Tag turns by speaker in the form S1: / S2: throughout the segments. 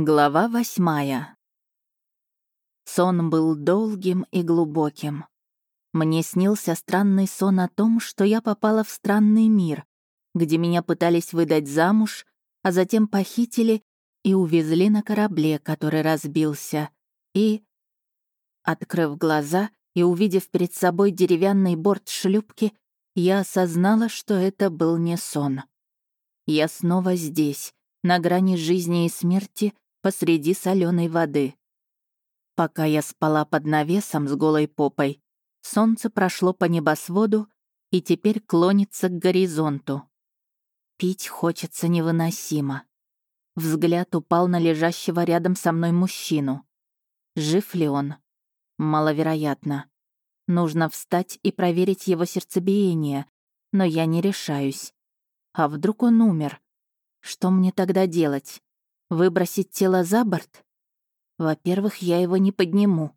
S1: Глава восьмая. Сон был долгим и глубоким. Мне снился странный сон о том, что я попала в странный мир, где меня пытались выдать замуж, а затем похитили и увезли на корабле, который разбился. И, открыв глаза и увидев перед собой деревянный борт шлюпки, я осознала, что это был не сон. Я снова здесь, на грани жизни и смерти, посреди соленой воды. Пока я спала под навесом с голой попой, солнце прошло по небосводу и теперь клонится к горизонту. Пить хочется невыносимо. Взгляд упал на лежащего рядом со мной мужчину. Жив ли он? Маловероятно. Нужно встать и проверить его сердцебиение, но я не решаюсь. А вдруг он умер? Что мне тогда делать? Выбросить тело за борт? Во-первых, я его не подниму.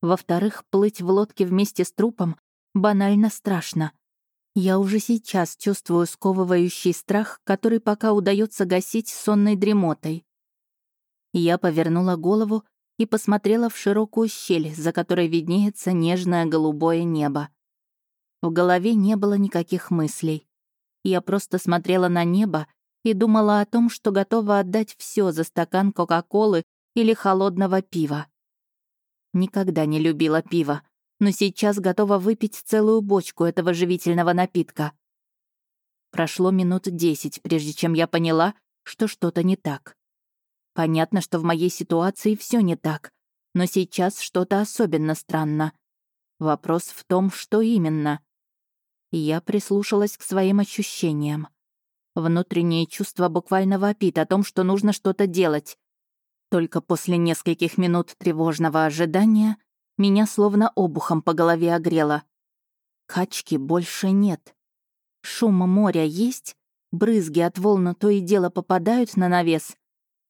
S1: Во-вторых, плыть в лодке вместе с трупом банально страшно. Я уже сейчас чувствую сковывающий страх, который пока удается гасить сонной дремотой. Я повернула голову и посмотрела в широкую щель, за которой виднеется нежное голубое небо. В голове не было никаких мыслей. Я просто смотрела на небо и думала о том, что готова отдать все за стакан Кока-Колы или холодного пива. Никогда не любила пиво, но сейчас готова выпить целую бочку этого живительного напитка. Прошло минут десять, прежде чем я поняла, что что-то не так. Понятно, что в моей ситуации все не так, но сейчас что-то особенно странно. Вопрос в том, что именно. Я прислушалась к своим ощущениям. Внутреннее чувство буквально вопит о том, что нужно что-то делать. Только после нескольких минут тревожного ожидания меня словно обухом по голове огрело. Качки больше нет. Шум моря есть, брызги от волн то и дело попадают на навес,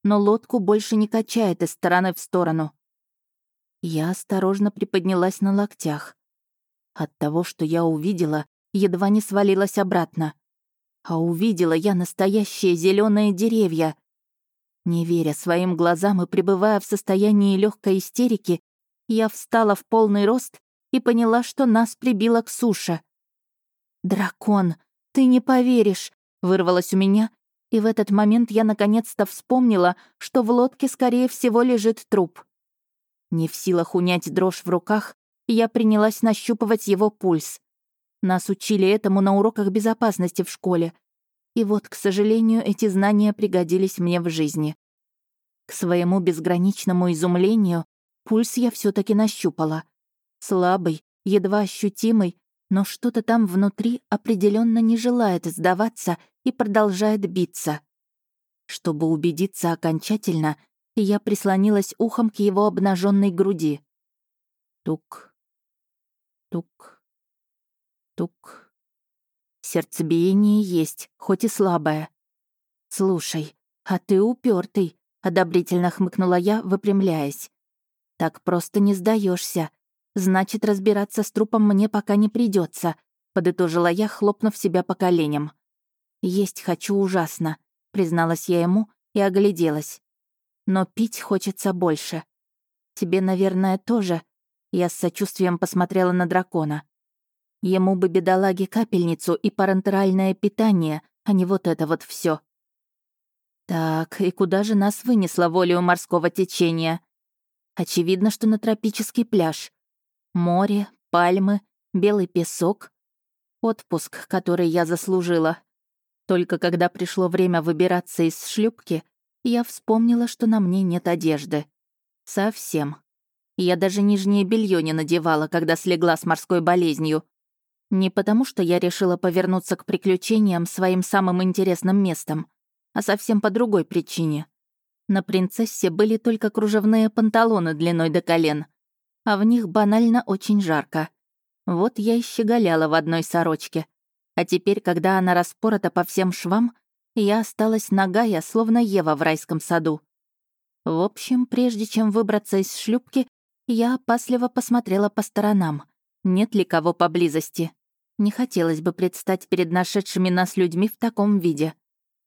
S1: но лодку больше не качает из стороны в сторону. Я осторожно приподнялась на локтях. От того, что я увидела, едва не свалилась обратно. А увидела я настоящие зеленые деревья. Не веря своим глазам и пребывая в состоянии легкой истерики, я встала в полный рост и поняла, что нас прибило к суше. «Дракон, ты не поверишь!» — вырвалось у меня, и в этот момент я наконец-то вспомнила, что в лодке, скорее всего, лежит труп. Не в силах унять дрожь в руках, я принялась нащупывать его пульс. Нас учили этому на уроках безопасности в школе. И вот, к сожалению, эти знания пригодились мне в жизни. К своему безграничному изумлению, пульс я все таки нащупала. Слабый, едва ощутимый, но что-то там внутри определенно не желает сдаваться и продолжает биться. Чтобы убедиться окончательно, я прислонилась ухом к его обнаженной груди. Тук, тук, Тук. Сердцебиение есть, хоть и слабое. «Слушай, а ты упертый, одобрительно хмыкнула я, выпрямляясь. «Так просто не сдаешься. Значит, разбираться с трупом мне пока не придется, подытожила я, хлопнув себя по коленям. «Есть хочу ужасно», — призналась я ему и огляделась. «Но пить хочется больше. Тебе, наверное, тоже?» Я с сочувствием посмотрела на дракона. Ему бы бедолаге капельницу и парентеральное питание, а не вот это вот все. Так, и куда же нас вынесло волею морского течения? Очевидно, что на тропический пляж. Море, пальмы, белый песок. Отпуск, который я заслужила. Только когда пришло время выбираться из шлюпки, я вспомнила, что на мне нет одежды. Совсем. Я даже нижнее белье не надевала, когда слегла с морской болезнью. Не потому, что я решила повернуться к приключениям своим самым интересным местом, а совсем по другой причине. На принцессе были только кружевные панталоны длиной до колен, а в них банально очень жарко. Вот я и щеголяла в одной сорочке. А теперь, когда она распорота по всем швам, я осталась нагая, словно Ева в райском саду. В общем, прежде чем выбраться из шлюпки, я опасливо посмотрела по сторонам. Нет ли кого поблизости? Не хотелось бы предстать перед нашедшими нас людьми в таком виде.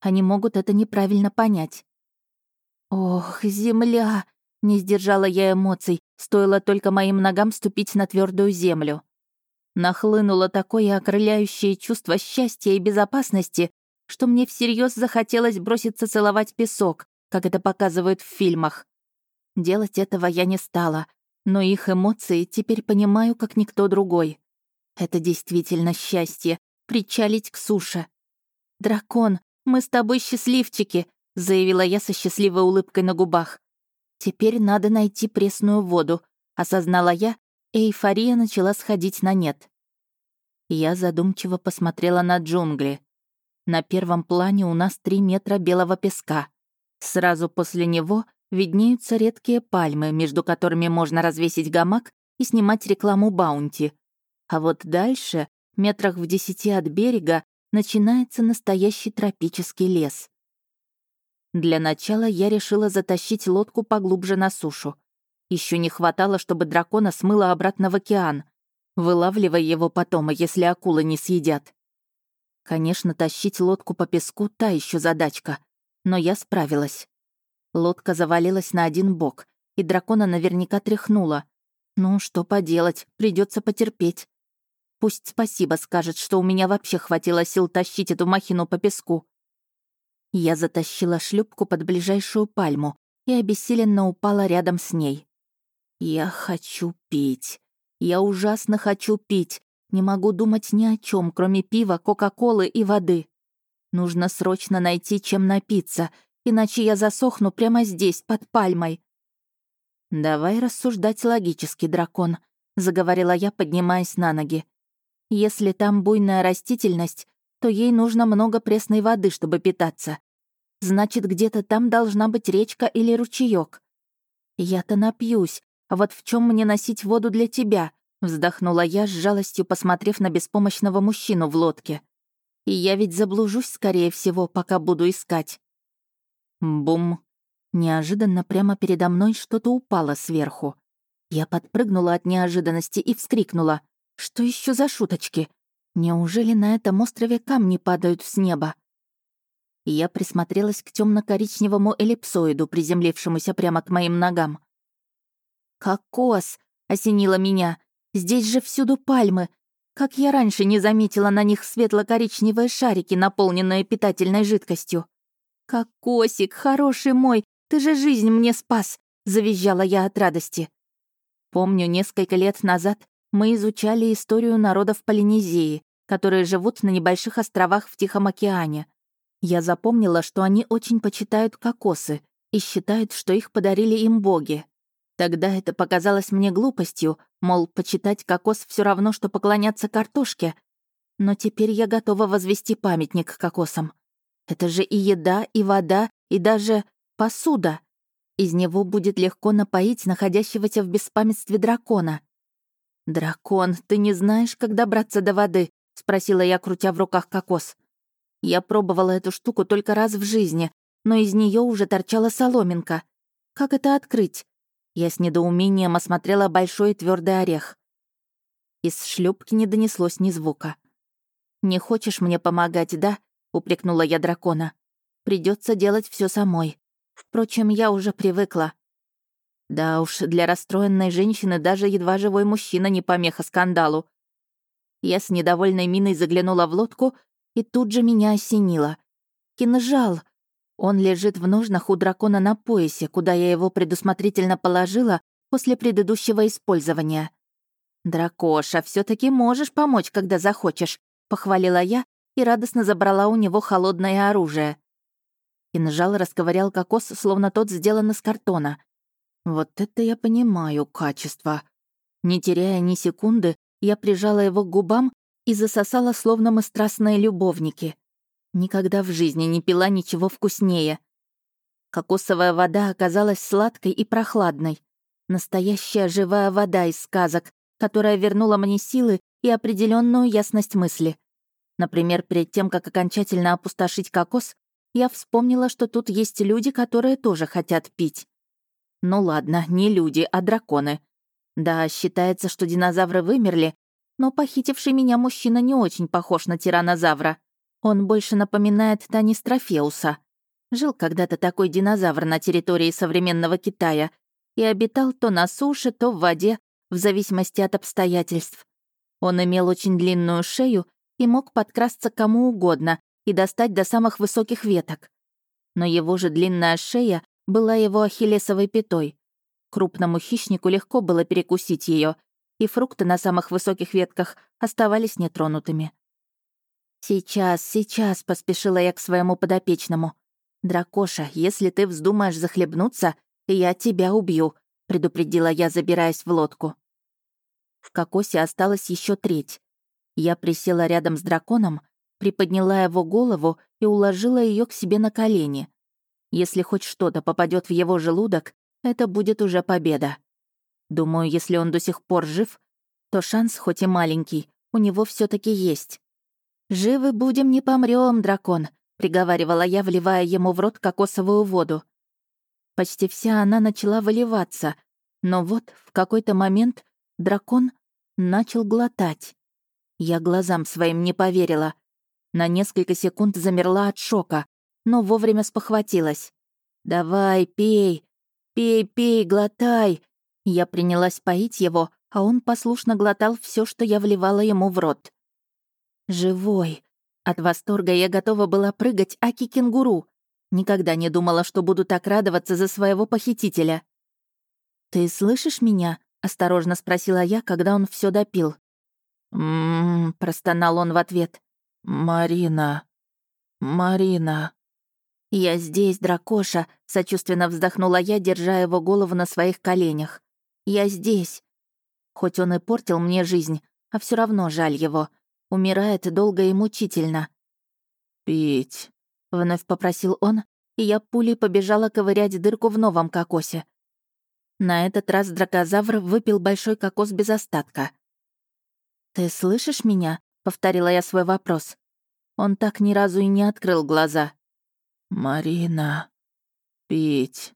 S1: Они могут это неправильно понять. Ох, земля! Не сдержала я эмоций, стоило только моим ногам ступить на твердую землю. Нахлынуло такое окрыляющее чувство счастья и безопасности, что мне всерьез захотелось броситься целовать песок, как это показывают в фильмах. Делать этого я не стала, но их эмоции теперь понимаю, как никто другой. Это действительно счастье — причалить к суше. «Дракон, мы с тобой счастливчики», — заявила я со счастливой улыбкой на губах. «Теперь надо найти пресную воду», — осознала я, и эйфория начала сходить на нет. Я задумчиво посмотрела на джунгли. На первом плане у нас три метра белого песка. Сразу после него виднеются редкие пальмы, между которыми можно развесить гамак и снимать рекламу баунти. А вот дальше, метрах в десяти от берега, начинается настоящий тропический лес. Для начала я решила затащить лодку поглубже на сушу. Еще не хватало, чтобы дракона смыло обратно в океан, вылавливая его потом, если акулы не съедят. Конечно, тащить лодку по песку — та еще задачка, но я справилась. Лодка завалилась на один бок, и дракона наверняка тряхнула. Ну, что поделать, придется потерпеть. Пусть спасибо скажет, что у меня вообще хватило сил тащить эту махину по песку. Я затащила шлюпку под ближайшую пальму и обессиленно упала рядом с ней. Я хочу пить. Я ужасно хочу пить. Не могу думать ни о чем, кроме пива, кока-колы и воды. Нужно срочно найти, чем напиться, иначе я засохну прямо здесь, под пальмой. «Давай рассуждать логически, дракон», — заговорила я, поднимаясь на ноги. «Если там буйная растительность, то ей нужно много пресной воды, чтобы питаться. Значит, где-то там должна быть речка или ручеек. Я-то напьюсь, а вот в чем мне носить воду для тебя?» — вздохнула я с жалостью, посмотрев на беспомощного мужчину в лодке. «И я ведь заблужусь, скорее всего, пока буду искать». Бум. Неожиданно прямо передо мной что-то упало сверху. Я подпрыгнула от неожиданности и вскрикнула. «Что еще за шуточки? Неужели на этом острове камни падают с неба?» Я присмотрелась к темно коричневому эллипсоиду, приземлившемуся прямо к моим ногам. «Кокос!» — осенило меня. «Здесь же всюду пальмы. Как я раньше не заметила на них светло-коричневые шарики, наполненные питательной жидкостью. «Кокосик, хороший мой, ты же жизнь мне спас!» — завизжала я от радости. Помню, несколько лет назад мы изучали историю народов Полинезии, которые живут на небольших островах в Тихом океане. Я запомнила, что они очень почитают кокосы и считают, что их подарили им боги. Тогда это показалось мне глупостью, мол, почитать кокос все равно, что поклоняться картошке. Но теперь я готова возвести памятник кокосам. Это же и еда, и вода, и даже посуда. Из него будет легко напоить находящегося в беспамятстве дракона. «Дракон, ты не знаешь, как добраться до воды?» — спросила я, крутя в руках кокос. Я пробовала эту штуку только раз в жизни, но из нее уже торчала соломинка. Как это открыть? Я с недоумением осмотрела большой твердый орех. Из шлюпки не донеслось ни звука. «Не хочешь мне помогать, да?» упрекнула я дракона. Придется делать все самой. Впрочем, я уже привыкла. Да уж, для расстроенной женщины даже едва живой мужчина не помеха скандалу. Я с недовольной миной заглянула в лодку, и тут же меня осенило. Кинжал! Он лежит в ножнах у дракона на поясе, куда я его предусмотрительно положила после предыдущего использования. «Дракоша, все таки можешь помочь, когда захочешь», — похвалила я и радостно забрала у него холодное оружие. Кинжал расковырял кокос, словно тот сделан из картона. Вот это я понимаю качество. Не теряя ни секунды, я прижала его к губам и засосала, словно мы страстные любовники. Никогда в жизни не пила ничего вкуснее. Кокосовая вода оказалась сладкой и прохладной. Настоящая живая вода из сказок, которая вернула мне силы и определенную ясность мысли. Например, перед тем, как окончательно опустошить кокос, я вспомнила, что тут есть люди, которые тоже хотят пить. Ну ладно, не люди, а драконы. Да, считается, что динозавры вымерли, но похитивший меня мужчина не очень похож на тиранозавра. Он больше напоминает Танис Трофеуса. Жил когда-то такой динозавр на территории современного Китая и обитал то на суше, то в воде, в зависимости от обстоятельств. Он имел очень длинную шею и мог подкрасться кому угодно и достать до самых высоких веток. Но его же длинная шея была его ахиллесовой пятой. Крупному хищнику легко было перекусить ее, и фрукты на самых высоких ветках оставались нетронутыми. «Сейчас, сейчас», — поспешила я к своему подопечному. «Дракоша, если ты вздумаешь захлебнуться, я тебя убью», — предупредила я, забираясь в лодку. В кокосе осталась еще треть. Я присела рядом с драконом, приподняла его голову и уложила ее к себе на колени. Если хоть что-то попадет в его желудок, это будет уже победа. Думаю, если он до сих пор жив, то шанс, хоть и маленький, у него все таки есть. «Живы будем, не помрем, дракон», — приговаривала я, вливая ему в рот кокосовую воду. Почти вся она начала выливаться, но вот в какой-то момент дракон начал глотать. Я глазам своим не поверила. На несколько секунд замерла от шока, но вовремя спохватилась. «Давай, пей, пей, пей, глотай!» Я принялась поить его, а он послушно глотал все, что я вливала ему в рот. «Живой!» От восторга я готова была прыгать аки-кенгуру. Никогда не думала, что буду так радоваться за своего похитителя. «Ты слышишь меня?» — осторожно спросила я, когда он все допил.
S2: «М-м-м», простонал он в ответ. «Марина, Марина».
S1: «Я здесь, дракоша», — сочувственно вздохнула я, держа его голову на своих коленях. «Я здесь». Хоть он и портил мне жизнь, а все равно жаль его. Умирает долго и мучительно.
S2: «Пить», —
S1: вновь попросил он, и я пулей побежала ковырять дырку в новом кокосе. На этот раз дракозавр выпил большой кокос без остатка. «Ты слышишь меня?» — повторила я свой вопрос. Он так ни разу и не открыл глаза.
S2: «Марина, пить,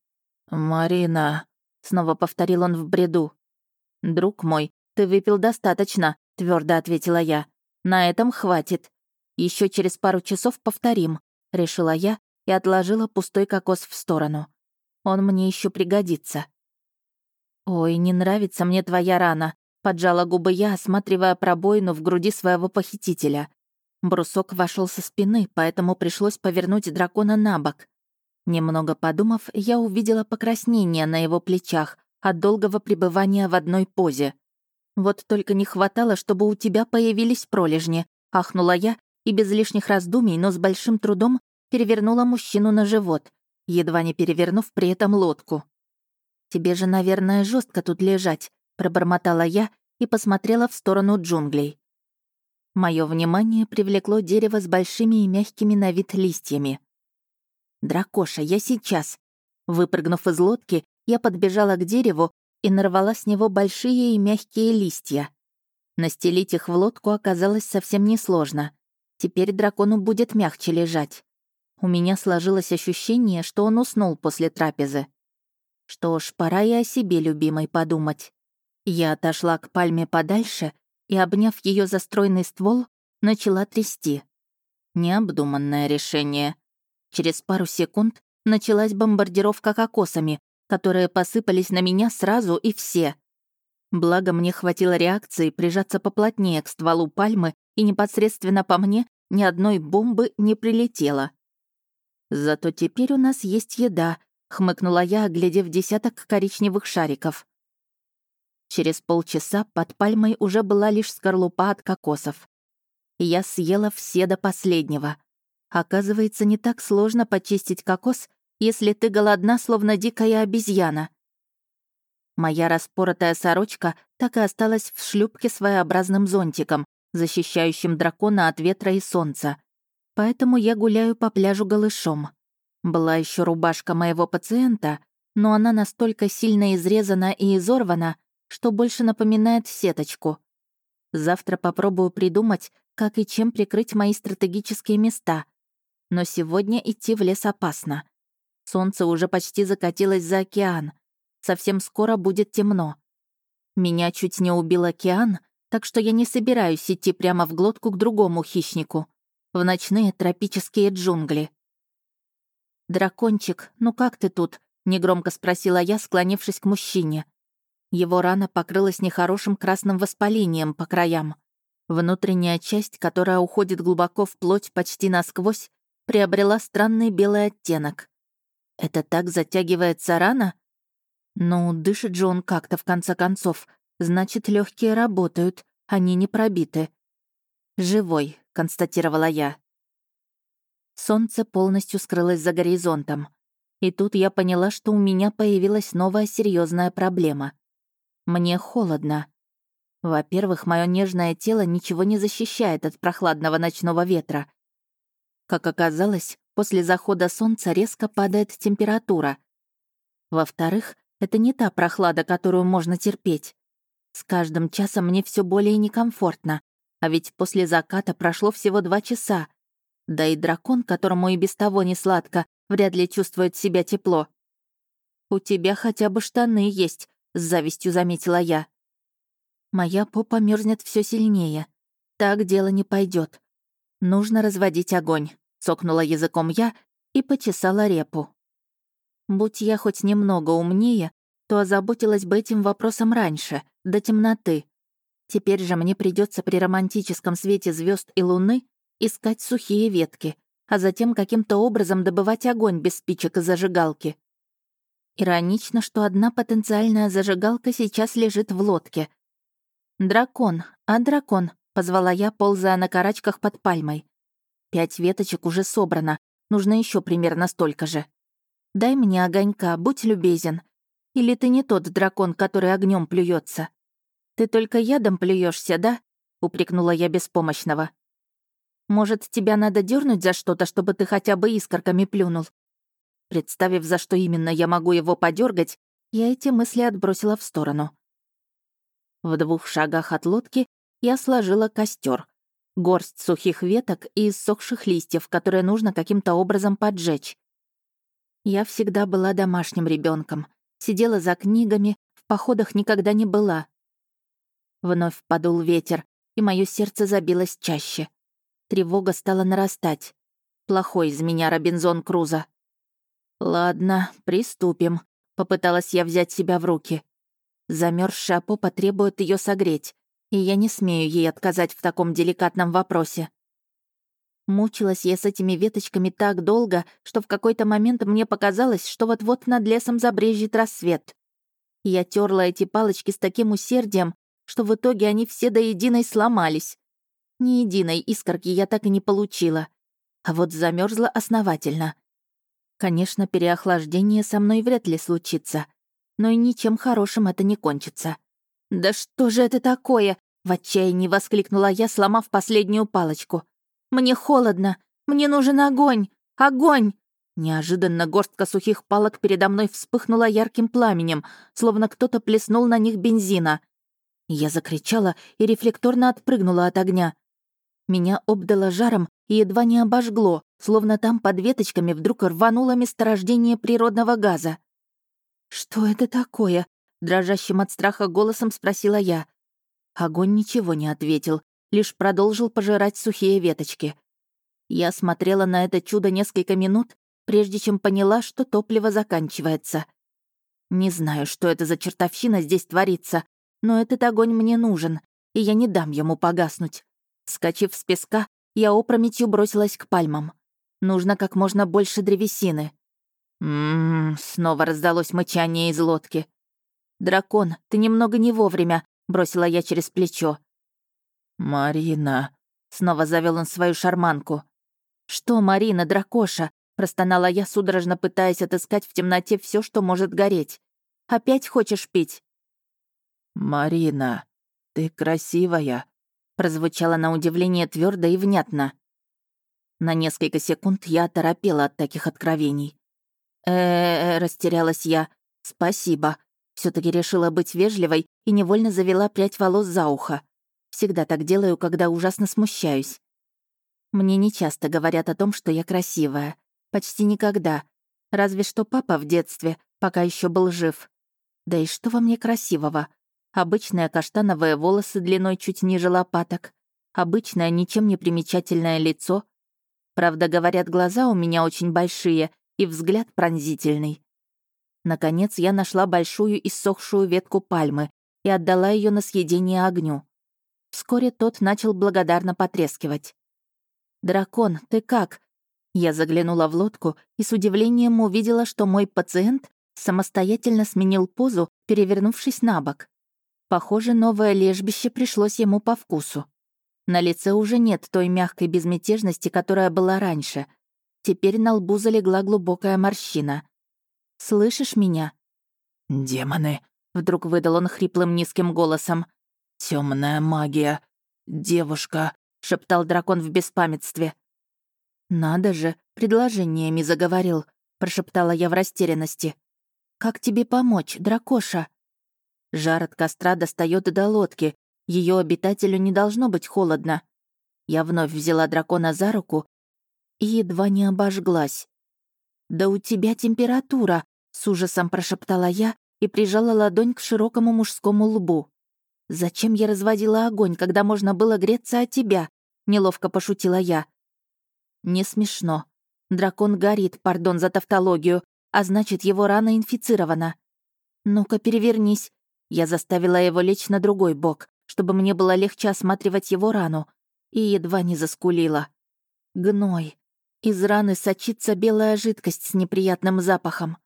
S2: Марина», — снова повторил он в бреду.
S1: «Друг мой, ты выпил достаточно», — твердо ответила я. На этом хватит. Еще через пару часов повторим, решила я и отложила пустой кокос в сторону. Он мне еще пригодится. Ой, не нравится мне твоя рана, поджала губы я, осматривая пробоину в груди своего похитителя. Брусок вошел со спины, поэтому пришлось повернуть дракона на бок. Немного подумав, я увидела покраснение на его плечах от долгого пребывания в одной позе. Вот только не хватало, чтобы у тебя появились пролежни», — ахнула я и без лишних раздумий, но с большим трудом перевернула мужчину на живот, едва не перевернув при этом лодку. «Тебе же, наверное, жестко тут лежать», — пробормотала я и посмотрела в сторону джунглей. Мое внимание привлекло дерево с большими и мягкими на вид листьями. «Дракоша, я сейчас!» Выпрыгнув из лодки, я подбежала к дереву и нарвала с него большие и мягкие листья. Настелить их в лодку оказалось совсем несложно. Теперь дракону будет мягче лежать. У меня сложилось ощущение, что он уснул после трапезы. Что ж, пора и о себе, любимой, подумать. Я отошла к пальме подальше и, обняв ее за стройный ствол, начала трясти. Необдуманное решение. Через пару секунд началась бомбардировка кокосами, которые посыпались на меня сразу и все. Благо мне хватило реакции прижаться поплотнее к стволу пальмы, и непосредственно по мне ни одной бомбы не прилетело. «Зато теперь у нас есть еда», — хмыкнула я, оглядев десяток коричневых шариков. Через полчаса под пальмой уже была лишь скорлупа от кокосов. Я съела все до последнего. Оказывается, не так сложно почистить кокос, если ты голодна, словно дикая обезьяна. Моя распоротая сорочка так и осталась в шлюпке своеобразным зонтиком, защищающим дракона от ветра и солнца. Поэтому я гуляю по пляжу голышом. Была еще рубашка моего пациента, но она настолько сильно изрезана и изорвана, что больше напоминает сеточку. Завтра попробую придумать, как и чем прикрыть мои стратегические места. Но сегодня идти в лес опасно. Солнце уже почти закатилось за океан. Совсем скоро будет темно. Меня чуть не убил океан, так что я не собираюсь идти прямо в глотку к другому хищнику. В ночные тропические джунгли. «Дракончик, ну как ты тут?» — негромко спросила я, склонившись к мужчине. Его рана покрылась нехорошим красным воспалением по краям. Внутренняя часть, которая уходит глубоко в плоть почти насквозь, приобрела странный белый оттенок. Это так затягивается рана? Ну, дышит же он как-то в конце концов. Значит, легкие работают, они не пробиты. «Живой», — констатировала я. Солнце полностью скрылось за горизонтом. И тут я поняла, что у меня появилась новая серьезная проблема. Мне холодно. Во-первых, мое нежное тело ничего не защищает от прохладного ночного ветра. Как оказалось, после захода солнца резко падает температура. Во-вторых, это не та прохлада, которую можно терпеть. С каждым часом мне все более некомфортно, а ведь после заката прошло всего два часа. Да и дракон, которому и без того не сладко, вряд ли чувствует себя тепло. «У тебя хотя бы штаны есть», с завистью заметила я. Моя попа мерзнет все сильнее. Так дело не пойдет. Нужно разводить огонь, цокнула языком я и почесала репу. Будь я хоть немного умнее, то озаботилась бы этим вопросом раньше, до темноты. Теперь же мне придется при романтическом свете звезд и луны искать сухие ветки, а затем каким-то образом добывать огонь без спичек и зажигалки. Иронично, что одна потенциальная зажигалка сейчас лежит в лодке. «Дракон, а дракон?» — позвала я, ползая на карачках под пальмой. «Пять веточек уже собрано, нужно еще примерно столько же. Дай мне огонька, будь любезен. Или ты не тот дракон, который огнем плюется? Ты только ядом плюешься, да?» — упрекнула я беспомощного. «Может, тебя надо дернуть за что-то, чтобы ты хотя бы искорками плюнул? Представив, за что именно я могу его подергать, я эти мысли отбросила в сторону. В двух шагах от лодки я сложила костер, горсть сухих веток и иссохших листьев, которые нужно каким-то образом поджечь. Я всегда была домашним ребенком, сидела за книгами, в походах никогда не была. Вновь подул ветер, и мое сердце забилось чаще. Тревога стала нарастать. Плохой из меня Робинзон Круза. «Ладно, приступим», — попыталась я взять себя в руки. Замерзшая попа требует ее согреть, и я не смею ей отказать в таком деликатном вопросе. Мучилась я с этими веточками так долго, что в какой-то момент мне показалось, что вот-вот над лесом забрежет рассвет. Я терла эти палочки с таким усердием, что в итоге они все до единой сломались. Ни единой искорки я так и не получила. А вот замерзла основательно. Конечно, переохлаждение со мной вряд ли случится, но и ничем хорошим это не кончится. «Да что же это такое?» — в отчаянии воскликнула я, сломав последнюю палочку. «Мне холодно! Мне нужен огонь! Огонь!» Неожиданно горстка сухих палок передо мной вспыхнула ярким пламенем, словно кто-то плеснул на них бензина. Я закричала и рефлекторно отпрыгнула от огня. Меня обдало жаром и едва не обожгло, словно там под веточками вдруг рвануло месторождение природного газа. «Что это такое?» — дрожащим от страха голосом спросила я. Огонь ничего не ответил, лишь продолжил пожирать сухие веточки. Я смотрела на это чудо несколько минут, прежде чем поняла, что топливо заканчивается. Не знаю, что это за чертовщина здесь творится, но этот огонь мне нужен, и я не дам ему погаснуть. Скочив с песка, я опрометью бросилась к пальмам. Нужно как можно больше древесины. Ммм, снова раздалось мычание из лодки. «Дракон, ты немного не вовремя», — бросила я через плечо.
S2: «Марина», —
S1: снова завел он свою шарманку. «Что, Марина, дракоша?» — простонала я, судорожно пытаясь отыскать в темноте все, что может гореть. «Опять хочешь пить?»
S2: «Марина, ты красивая», прозвучало на удивление твердо и внятно. На несколько секунд я оторопела от таких откровений. э, -э, -э растерялась я. «Спасибо». все таки решила быть вежливой и невольно завела прядь волос за ухо. Всегда так делаю, когда ужасно смущаюсь. Мне не часто говорят о том, что я красивая. Почти никогда. Разве что папа в детстве, пока еще был жив. Да и что во мне красивого? Обычные каштановые волосы длиной чуть ниже лопаток. Обычное, ничем не примечательное лицо. Правда, говорят, глаза у меня очень большие,
S1: и взгляд пронзительный. Наконец я нашла большую иссохшую ветку пальмы и отдала ее на съедение огню. Вскоре тот начал благодарно потрескивать. «Дракон, ты как?» Я заглянула в лодку и с удивлением увидела, что мой пациент самостоятельно сменил позу, перевернувшись на бок. Похоже, новое лежбище пришлось ему по вкусу. На лице уже нет той мягкой безмятежности, которая была раньше. Теперь на лбу залегла глубокая морщина. «Слышишь меня?»
S2: «Демоны!»
S1: — вдруг выдал он хриплым низким голосом.
S2: Темная магия. Девушка!» — шептал дракон в беспамятстве.
S1: «Надо же, предложениями заговорил», — прошептала я в растерянности. «Как тебе помочь, дракоша?» Жар от костра достает до лодки. Ее обитателю не должно быть холодно. Я вновь взяла дракона за руку и едва не обожглась. «Да у тебя температура», — с ужасом прошептала я и прижала ладонь к широкому мужскому лбу. «Зачем я разводила огонь, когда можно было греться от тебя?» — неловко пошутила я. «Не смешно. Дракон горит, пардон за тавтологию, а значит, его рана инфицирована. Ну-ка, перевернись. Я заставила его лечь на другой бок, чтобы мне было легче осматривать его рану, и едва не заскулила. Гной. Из раны сочится белая жидкость с неприятным запахом.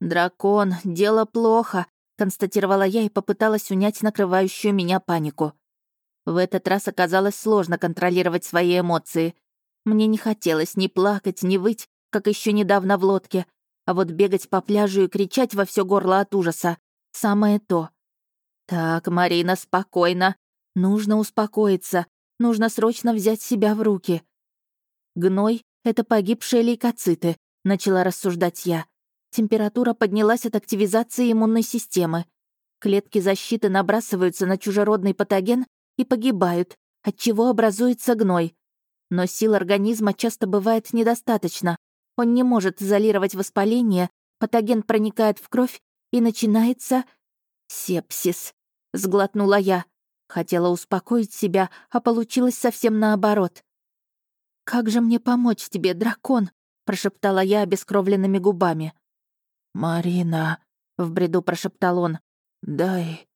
S1: «Дракон, дело плохо», — констатировала я и попыталась унять накрывающую меня панику. В этот раз оказалось сложно контролировать свои эмоции. Мне не хотелось ни плакать, ни выть, как еще недавно в лодке, а вот бегать по пляжу и кричать во все горло от ужаса — самое то. «Так, Марина, спокойно. Нужно успокоиться. Нужно срочно взять себя в руки». «Гной — это погибшие лейкоциты», — начала рассуждать я. Температура поднялась от активизации иммунной системы. Клетки защиты набрасываются на чужеродный патоген и погибают, отчего образуется гной. Но сил организма часто бывает недостаточно. Он не может изолировать воспаление, патоген проникает в кровь и начинается «Сепсис», — сглотнула я. Хотела успокоить себя, а получилось совсем наоборот. «Как же мне помочь тебе, дракон?» — прошептала я обескровленными губами.
S2: «Марина», — в бреду прошептал он, — «дай,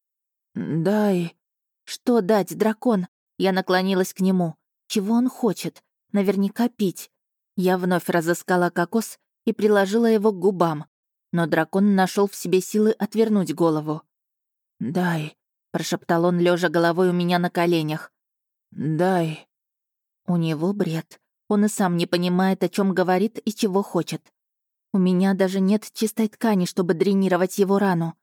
S2: дай».
S1: «Что дать, дракон?» Я наклонилась к нему. «Чего он хочет? Наверняка пить». Я вновь разыскала кокос и приложила его к губам. Но дракон нашел в себе силы отвернуть голову.
S2: «Дай», —
S1: прошептал он, лежа головой у меня на коленях.
S2: «Дай».
S1: У него бред. Он и сам не понимает, о чем говорит и чего хочет. У меня даже нет чистой ткани, чтобы дренировать его рану.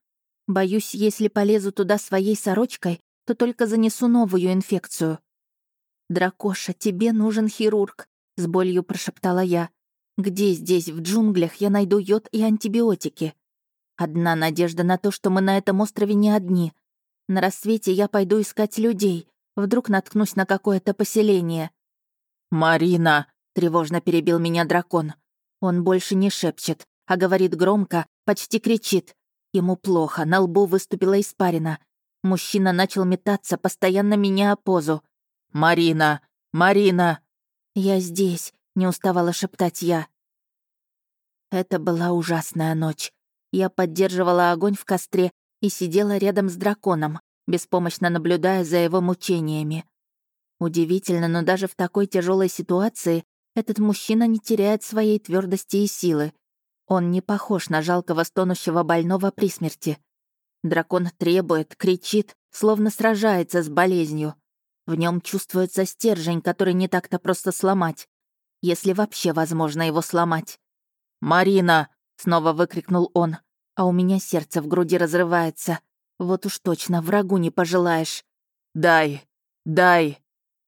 S1: Боюсь, если полезу туда своей сорочкой, то только занесу новую инфекцию. «Дракоша, тебе нужен хирург», — с болью прошептала я. «Где здесь, в джунглях, я найду йод и антибиотики?» Одна надежда на то, что мы на этом острове не одни. На рассвете я пойду искать людей. Вдруг наткнусь на какое-то поселение.
S2: «Марина!»
S1: — тревожно перебил меня дракон. Он больше не шепчет, а говорит громко, почти кричит. Ему плохо, на лбу выступила испарина. Мужчина начал метаться, постоянно меняя позу.
S2: «Марина! Марина!»
S1: «Я здесь», — не уставала шептать я. Это была ужасная ночь. Я поддерживала огонь в костре и сидела рядом с драконом, беспомощно наблюдая за его мучениями. Удивительно, но даже в такой тяжелой ситуации этот мужчина не теряет своей твердости и силы. Он не похож на жалкого стонущего больного при смерти. Дракон требует, кричит, словно сражается с болезнью. В нем чувствуется стержень, который не так-то просто сломать. Если вообще возможно его сломать.
S2: «Марина!»
S1: Снова выкрикнул он, а у меня сердце в груди разрывается. Вот уж точно, врагу не пожелаешь.
S2: «Дай! Дай!»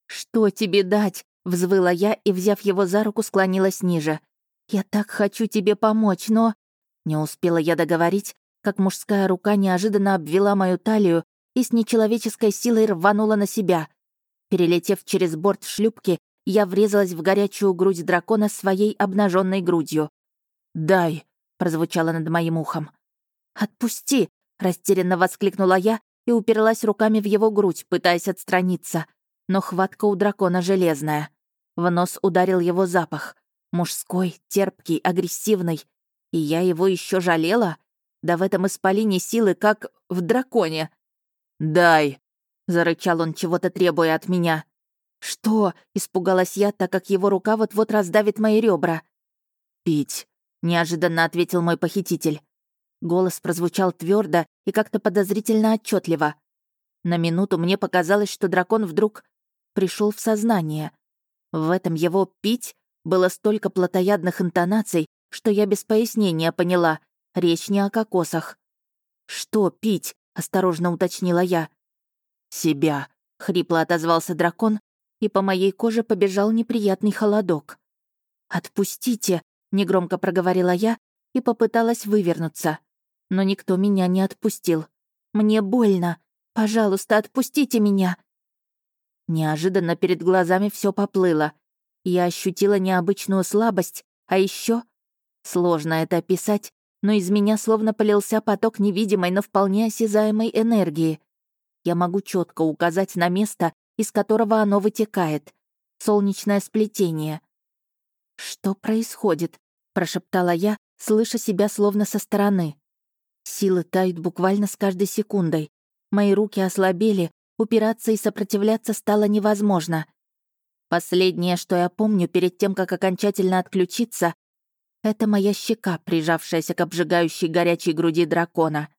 S1: «Что тебе дать?» — взвыла я и, взяв его за руку, склонилась ниже. «Я так хочу тебе помочь, но...» Не успела я договорить, как мужская рука неожиданно обвела мою талию и с нечеловеческой силой рванула на себя. Перелетев через борт шлюпки, я врезалась в горячую грудь дракона своей обнаженной грудью.
S2: «Дай!»
S1: прозвучало над моим ухом. «Отпусти!» — растерянно воскликнула я и уперлась руками в его грудь, пытаясь отстраниться. Но хватка у дракона железная. В нос ударил его запах. Мужской, терпкий, агрессивный. И я его еще жалела? Да в этом исполине силы, как в драконе.
S2: «Дай!»
S1: — зарычал он, чего-то требуя от меня. «Что?» — испугалась я, так как его рука вот-вот раздавит мои ребра.
S2: «Пить», —
S1: неожиданно ответил мой похититель. Голос прозвучал твердо и как-то подозрительно отчетливо. На минуту мне показалось, что дракон вдруг пришел в сознание. В этом его «пить» было столько плотоядных интонаций, что я без пояснения поняла. Речь не о кокосах. «Что пить?» — осторожно уточнила я.
S2: «Себя», —
S1: хрипло отозвался дракон, и по моей коже побежал неприятный холодок. «Отпустите», — негромко проговорила я и попыталась вывернуться. Но никто меня не отпустил. «Мне больно. Пожалуйста, отпустите меня». Неожиданно перед глазами все поплыло. Я ощутила необычную слабость, а еще Сложно это описать, но из меня словно полился поток невидимой, но вполне осязаемой энергии. Я могу четко указать на место, из которого оно вытекает. Солнечное сплетение. «Что происходит?» — прошептала я, слыша себя словно со стороны. Силы тают буквально с каждой секундой. Мои руки ослабели, упираться и сопротивляться стало невозможно. Последнее, что я помню перед тем, как окончательно отключиться, это моя щека, прижавшаяся к обжигающей горячей груди дракона.